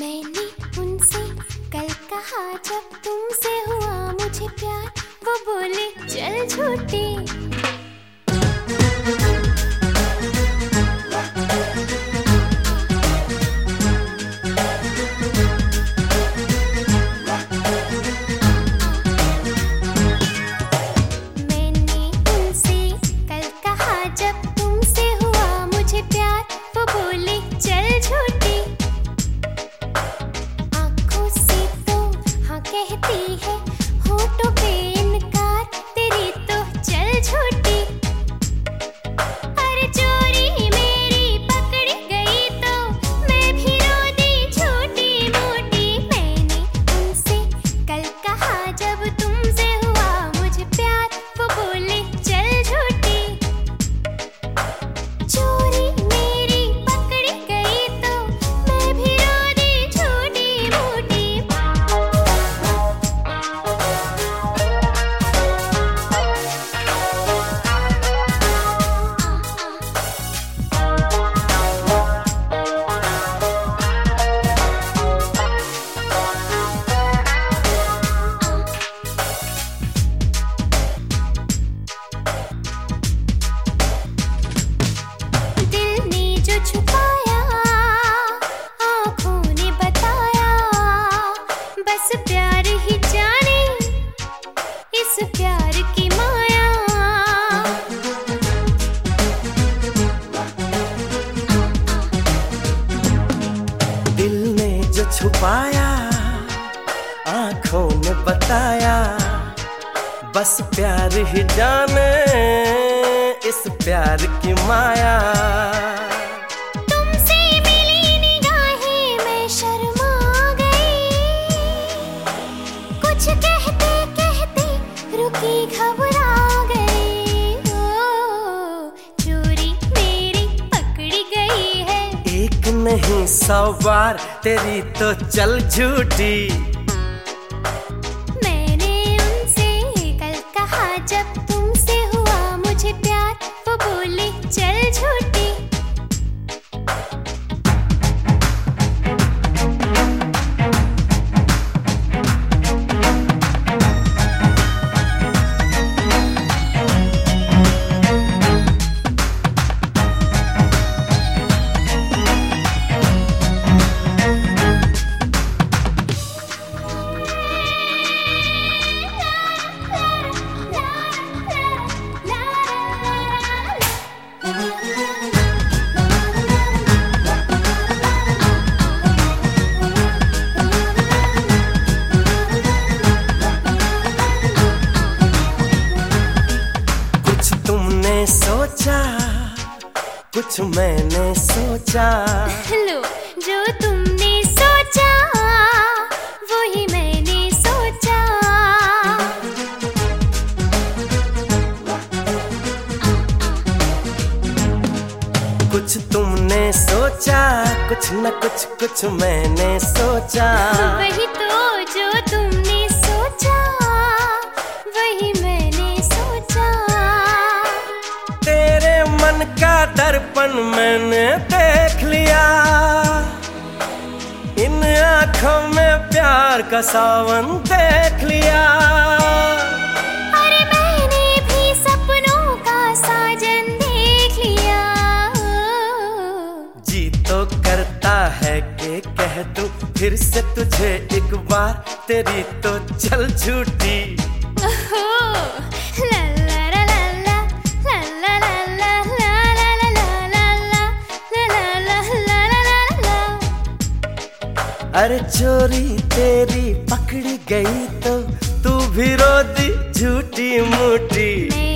मैंने उनसे कल कहा जब तुमसे हुआ मुझे प्यार वो बोले चल झूठी छुपाया आँखों में बताया। बस प्यार ही जाने इस प्यार की माया। नहीं सौ बार तेरी तो चल झूठी। कुछ मैंने सोचा। लो जो तुमने सोचा वही मैंने सोचा। कुछ तुमने सोचा कुछ न कुछ कुछ मैंने सोचा। वही तो दर्पण मैंने देख लिया। इन आँखों में प्यार का सावन देख लिया। अरे मैंने भी सपनों का साजन देख लिया। जी तो करता है कि कह तू फिर से तुझे एक बार तेरी तो चल झूठी। अरे चोरी तेरी पकड़ी गई तो तू भी रो दी झूठी मूठी।